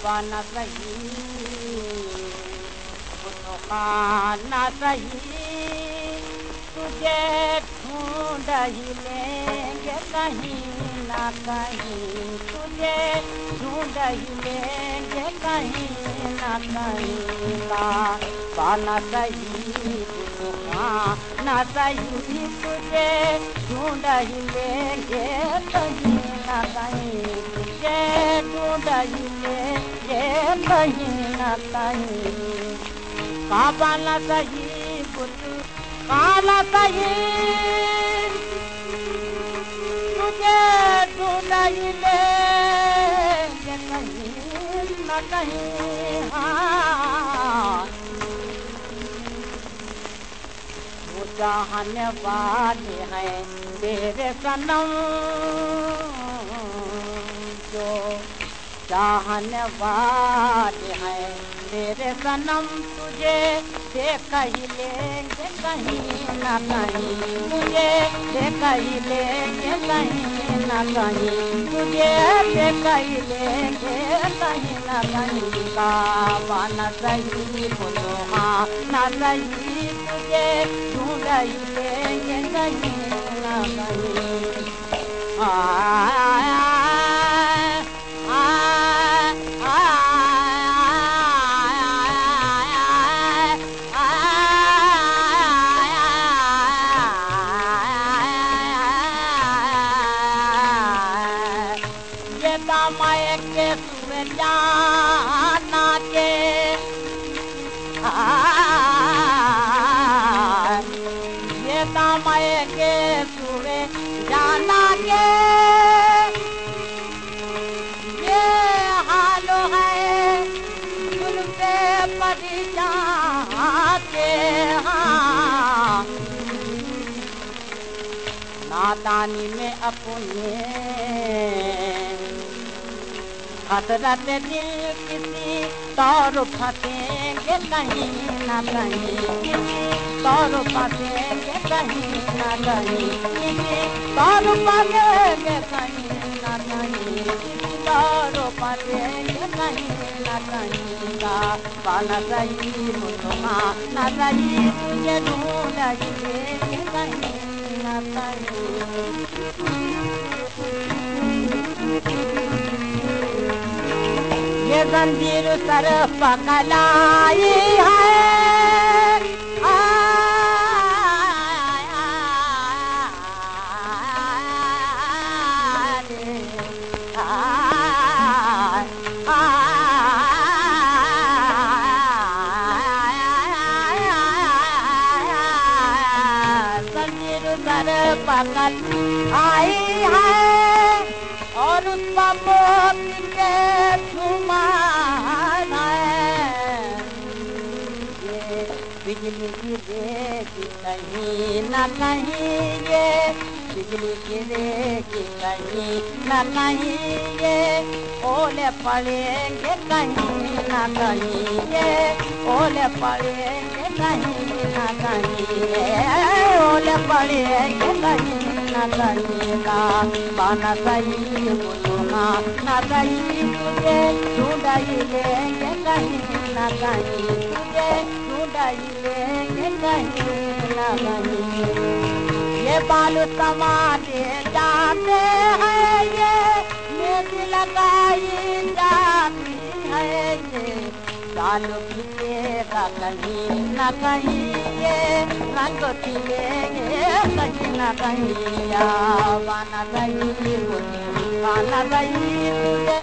پانا صحیح پانا صحیح تجھے ڈھونڈ ہی لیں گے کہیں نہ کہیں، تجھے ڈھونڈ ہی لیں گے کہیں نہ کہیں نہ پانا صحیح نہ صحیح تجھے ڈھونڈ ہی لیں گے کہیں کابالا کہیں کالا کہیں تجھے ڈھونڈائی لے کہیں نہ چاہنے والے ہیں تیرے سنم چاہن والے ہیں میرے سنم تجھے سے کہیں لیں گے کہیں نہ کہیں۔ تجھے سے کہیں لیں گے کہیں نہ کہیں۔ تجھے سے کہیں لیں گے کہیں نہ کہیں۔ بابا نہ صحیح بولو ہاں نہ صحیح تجھے ڈھونڈ لیں گے کہیں نہ کہیں۔ میں کے سورجانا کے یہ دام کے سورے جانا کے یہ حال ہے گل پہ پڑی جا کے ہاں نادانی میں اپنے حضرت دل کسی طور پھنسیں گے نہیں نہ کہیں کسی طور پھنسیں گے کہیں نہ کہیں کسی طور پھنسیں گے کہیں نہ کہیں کسی طور پھنسیں گے کہیں نہ کہیں، کا رہی نہ رہی لگے کہیں نہ کہیں۔ زنجیر سر پکلائی ہے۔ پکل آئی ہے اور اس پر کے سن نہیں یہ بجلی گرے گی کہیں نہ نہیں یہ اولے پڑیں گے کہیں نہ کہیں یہ اولے پڑیں گے کہیں نہ کہیں یہ اولے پڑیں گے کہیں نہ کہیں گا بانا صحیح بولنا نہ صحیح تجھے ڈھونڈائی لیں گے کہیں نہ کہیں تجھے ڈھونڈائی لیں گے کہیں بنی یہ بال کماتے جاتے ہیں یہ نیک لگائی جاتی ہے یہ بال پیتے گا کہیں نہ کہیں رنگ پیے گے کہیں نہ کہیں یا بنا رہی بنا رہی